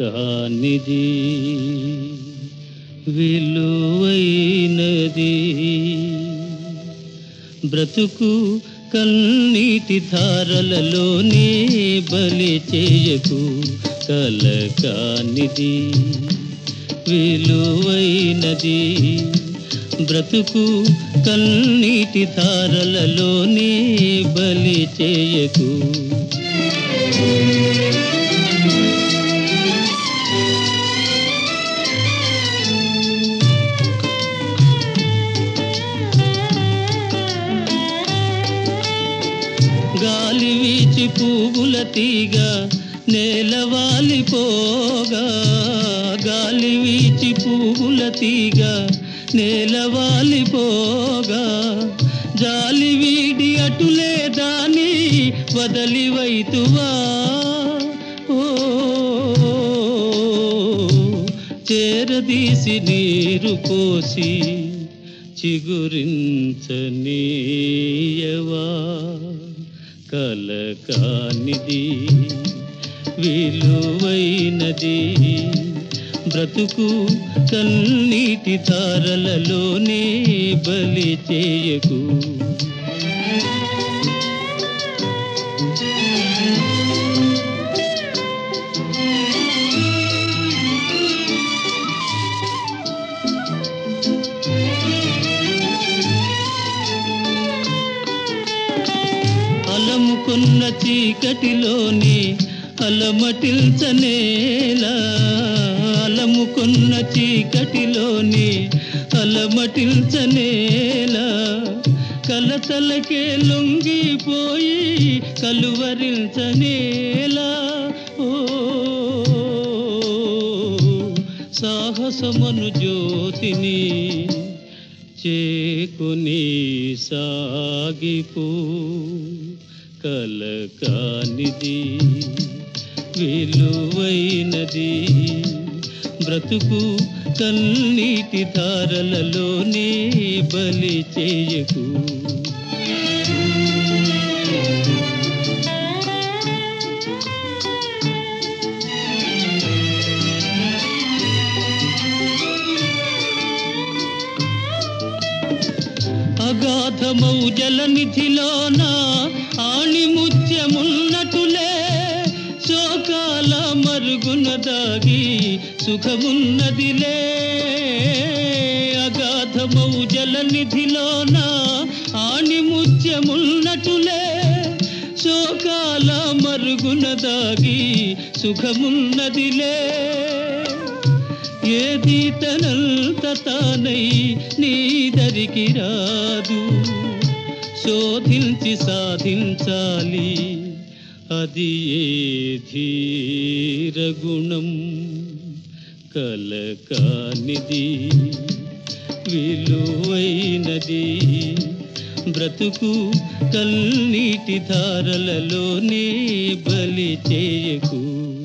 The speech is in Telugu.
కానిది విలువైనది. బ్రతుకు కన్నీటి ధారలలోనే బలి చేయకు కల కానిది విలువైనది. బ్రతుకు కన్నీటి ధారలలోనే బలి చేయకు. గాలి వీచి పువ్వుల తీగ నేలవాలిపోగా గాలి వీచి పువ్వుల తీగ నేలవాలిపోగా జాలి వీడి అటులే దాని వదలి వైతువా. ఓ చేరదీసి నీరు పోసి చిగురించనీయవా. కలకానిది విలువైనది. బ్రతుకు కన్నీటి ధారలలోనే బలి చేయకు. అలముకున్న చీకటిలోనే అలమటిల్చనేలా. అలముకున్న చీకటిలోనే అలమటిల్చనేలా. కలతలకే లొంగిపోయి కలువరించనేలా. ఓ సాహసమను జ్యోతిని చేకుని సాగిపో. కలకానిది విలువైనది. బ్రతుకు కన్నీటి ధారలలోనే బలి చేయకు. అగాధమౌ జలనిధిలోన ఆణిముత్యమున్నటులే శోకాల మరుగున దాగి సుఖమున్నదిలే. అగాధమౌ జలనిధిలోన ఆణిముత్యమున్నటులే శోకాల మరుగున దాగి సుఖమున్నదిలే. ఏది తనంత తానై నీ దరికి రాదు. శోధించి సాధించాలి. అది ఏ ధీరగుణం కల విలువైనది. బ్రతుకు కల్నీటి ధారలలోనే బలి చేయకు.